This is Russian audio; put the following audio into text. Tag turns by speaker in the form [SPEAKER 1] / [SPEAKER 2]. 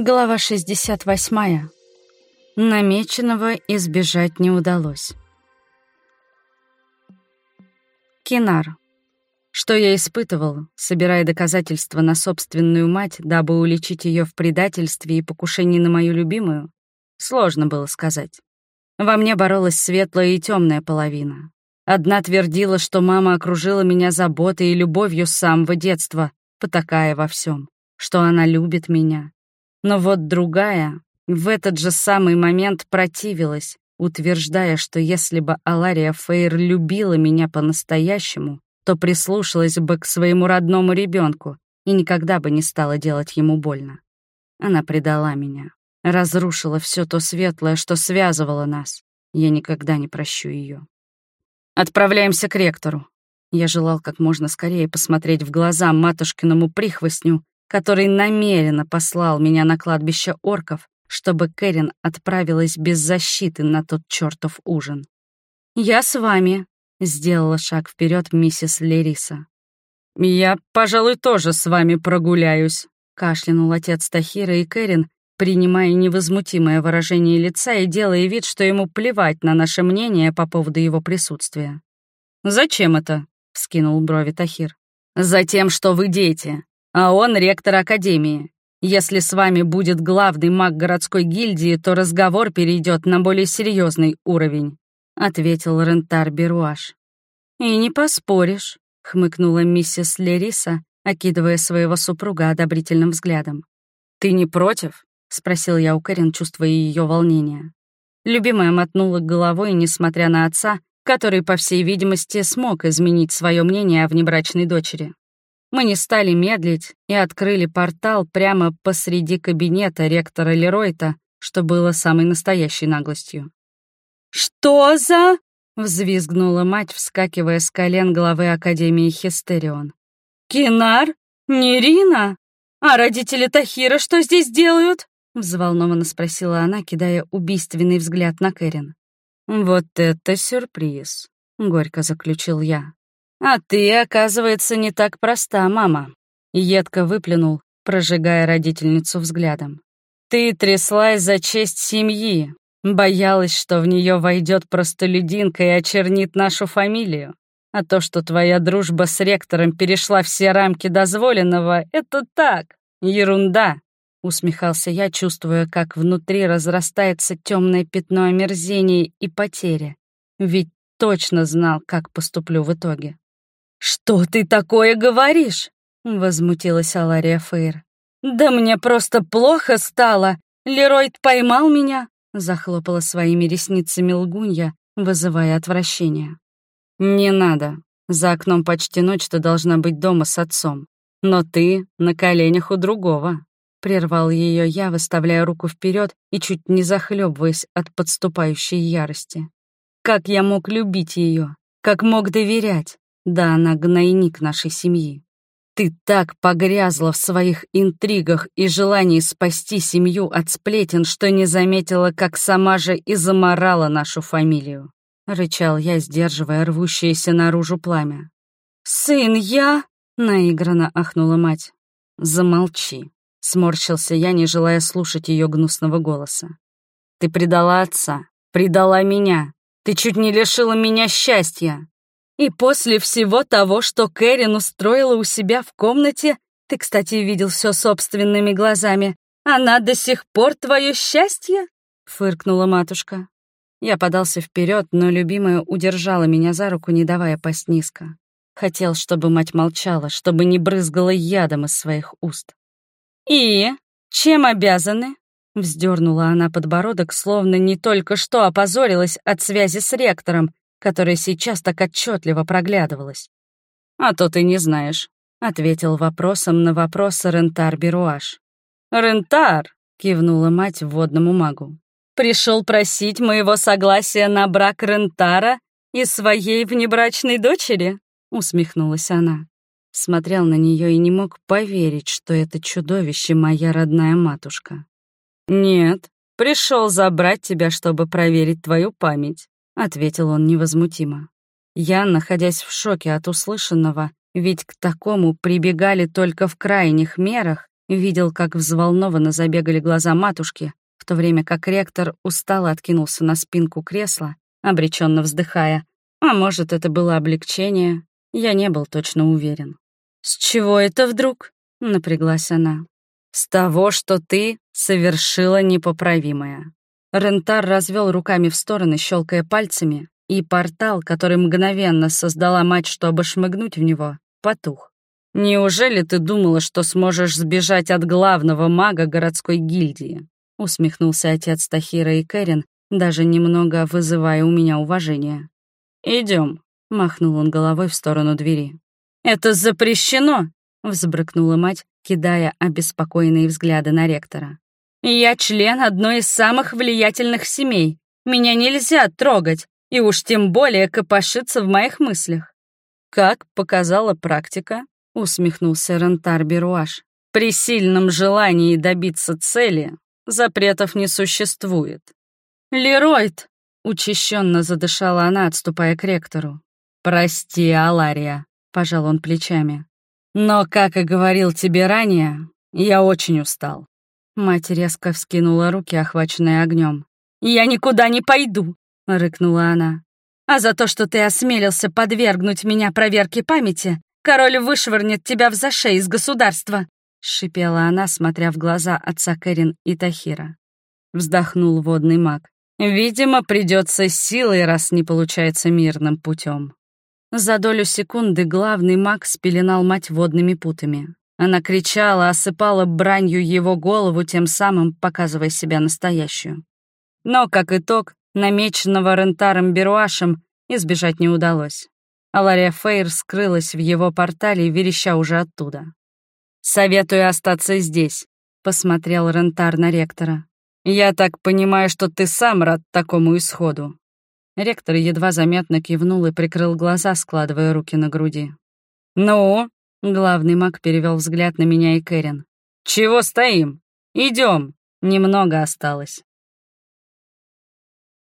[SPEAKER 1] Глава 68. Намеченного избежать не удалось. Кинар. Что я испытывал, собирая доказательства на собственную мать, дабы уличить ее в предательстве и покушении на мою любимую, сложно было сказать. Во мне боролась светлая и темная половина. Одна твердила, что мама окружила меня заботой и любовью с самого детства, потакая во всем, что она любит меня. Но вот другая в этот же самый момент противилась, утверждая, что если бы Алария Фейр любила меня по-настоящему, то прислушалась бы к своему родному ребенку и никогда бы не стала делать ему больно. Она предала меня, разрушила все то светлое, что связывало нас. Я никогда не прощу ее. Отправляемся к ректору. Я желал как можно скорее посмотреть в глаза матушкиному прихвостню, который намеренно послал меня на кладбище орков, чтобы Кэрин отправилась без защиты на тот чертов ужин. «Я с вами», — сделала шаг вперед миссис Лериса. «Я, пожалуй, тоже с вами прогуляюсь», — кашлянул отец Тахира и Кэрин, принимая невозмутимое выражение лица и делая вид, что ему плевать на наше мнение по поводу его присутствия. «Зачем это?» — вскинул брови Тахир. «Затем, что вы дети, а он ректор Академии. Если с вами будет главный маг городской гильдии, то разговор перейдет на более серьезный уровень», — ответил Рентар Беруаш. «И не поспоришь», — хмыкнула миссис Лериса, окидывая своего супруга одобрительным взглядом. «Ты не против?» — спросил я у Кэрин, чувствуя ее волнение. Любимая мотнула головой, несмотря на отца, который, по всей видимости, смог изменить свое мнение о внебрачной дочери. Мы не стали медлить и открыли портал прямо посреди кабинета ректора Леройта, что было самой настоящей наглостью. «Что за...» — взвизгнула мать, вскакивая с колен главы Академии Хистерион. «Кинар? Нерина? А родители Тахира что здесь делают?» — взволнованно спросила она, кидая убийственный взгляд на Кэрин. «Вот это сюрприз», — горько заключил я. «А ты, оказывается, не так проста, мама», — едко выплюнул, прожигая родительницу взглядом. «Ты тряслась за честь семьи, боялась, что в нее войдет простолюдинка и очернит нашу фамилию. А то, что твоя дружба с ректором перешла все рамки дозволенного, это так, ерунда. Усмехался я, чувствуя, как внутри разрастается темное пятно омерзения и потери. Ведь точно знал, как поступлю в итоге. «Что ты такое говоришь?» — возмутилась Алария Фейр. «Да мне просто плохо стало. Леройд поймал меня», — захлопала своими ресницами лгунья, вызывая отвращение. «Не надо. За окном почти ночь ты должна быть дома с отцом. Но ты на коленях у другого», Прервал ее я, выставляя руку вперед и чуть не захлебываясь от подступающей ярости. Как я мог любить ее? Как мог доверять? Да она гнойник нашей семьи. Ты так погрязла в своих интригах и желании спасти семью от сплетен, что не заметила, как сама же и заморала нашу фамилию. Рычал я, сдерживая рвущееся наружу пламя. «Сын, я...» — наигранно ахнула мать. «Замолчи», Сморщился я, не желая слушать ее гнусного голоса. «Ты предала отца, предала меня. Ты чуть не лишила меня счастья. И после всего того, что Кэрин устроила у себя в комнате, ты, кстати, видел все собственными глазами, она до сих пор твое счастье?» — фыркнула матушка. Я подался вперед, но любимая удержала меня за руку, не давая пасть низко. Хотел, чтобы мать молчала, чтобы не брызгала ядом из своих уст. «И? Чем обязаны?» Вздернула она подбородок, словно не только что опозорилась от связи с ректором, которая сейчас так отчетливо проглядывалась. «А то ты не знаешь», — ответил вопросом на вопрос Рентар Беруаш. «Рентар!» — кивнула мать водному магу. «Пришел просить моего согласия на брак Рентара и своей внебрачной дочери?» — усмехнулась она смотрел на нее и не мог поверить, что это чудовище моя родная матушка. «Нет, пришел забрать тебя, чтобы проверить твою память», — ответил он невозмутимо. Я, находясь в шоке от услышанного, ведь к такому прибегали только в крайних мерах, видел, как взволнованно забегали глаза матушки, в то время как ректор устало откинулся на спинку кресла, обреченно вздыхая. А может, это было облегчение, я не был точно уверен. «С чего это вдруг?» — напряглась она. «С того, что ты совершила непоправимое». Рентар развел руками в стороны, щелкая пальцами, и портал, который мгновенно создала мать, чтобы шмыгнуть в него, потух. «Неужели ты думала, что сможешь сбежать от главного мага городской гильдии?» — усмехнулся отец Тахира и Кэрин, даже немного вызывая у меня уважение. Идем, махнул он головой в сторону двери. «Это запрещено!» — взбрыкнула мать, кидая обеспокоенные взгляды на ректора. «Я член одной из самых влиятельных семей. Меня нельзя трогать, и уж тем более копошиться в моих мыслях». «Как показала практика», — усмехнулся Рентар Беруаш, «при сильном желании добиться цели запретов не существует». «Леройд!» — учащенно задышала она, отступая к ректору. «Прости, Алария», — пожал он плечами. «Но, как и говорил тебе ранее, я очень устал». Мать резко вскинула руки, охваченные огнем. «Я никуда не пойду!» — рыкнула она. «А за то, что ты осмелился подвергнуть меня проверке памяти, король вышвырнет тебя в зашей из государства!» — шипела она, смотря в глаза отца Кэрин и Тахира. Вздохнул водный маг. «Видимо, придется силой, раз не получается мирным путем. За долю секунды главный маг спеленал мать водными путами. Она кричала, осыпала бранью его голову, тем самым показывая себя настоящую. Но, как итог, намеченного Рентаром Беруашем избежать не удалось. Алария Фейр скрылась в его портале, вереща уже оттуда. «Советую остаться здесь», — посмотрел Рентар на ректора. «Я так понимаю, что ты сам рад такому исходу». Ректор едва заметно кивнул и прикрыл глаза, складывая руки на груди. «Ну?» — главный маг перевел взгляд на меня и Кэрин. «Чего стоим? Идем. Немного осталось».